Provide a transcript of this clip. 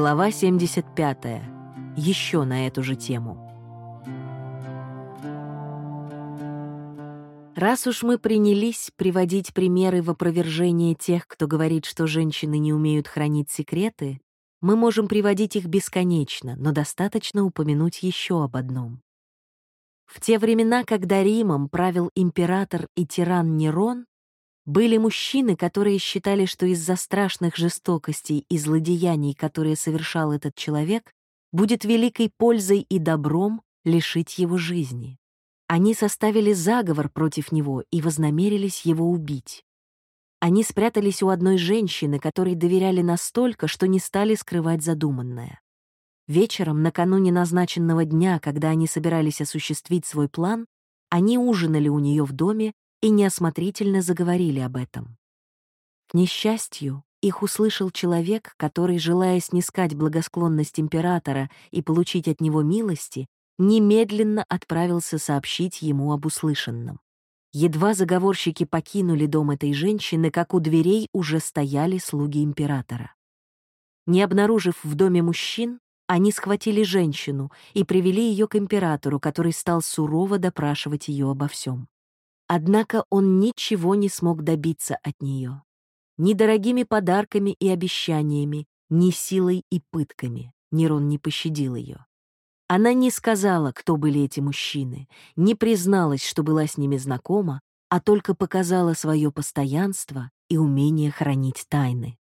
Глава 75. Еще на эту же тему. Раз уж мы принялись приводить примеры в опровержение тех, кто говорит, что женщины не умеют хранить секреты, мы можем приводить их бесконечно, но достаточно упомянуть еще об одном. В те времена, когда Римом правил император и тиран Нерон, были мужчины, которые считали, что из-за страшных жестокостей и злодеяний, которые совершал этот человек, будет великой пользой и добром лишить его жизни. Они составили заговор против него и вознамерились его убить. Они спрятались у одной женщины, которой доверяли настолько, что не стали скрывать задуманное. Вечером, накануне назначенного дня, когда они собирались осуществить свой план, они ужинали у нее в доме и неосмотрительно заговорили об этом. К несчастью, их услышал человек, который, желая снискать благосклонность императора и получить от него милости, немедленно отправился сообщить ему об услышанном. Едва заговорщики покинули дом этой женщины, как у дверей уже стояли слуги императора. Не обнаружив в доме мужчин, они схватили женщину и привели ее к императору, который стал сурово допрашивать ее обо всем. Однако он ничего не смог добиться от нее. Ни дорогими подарками и обещаниями, ни силой и пытками Нерон не пощадил ее. Она не сказала, кто были эти мужчины, не призналась, что была с ними знакома, а только показала свое постоянство и умение хранить тайны.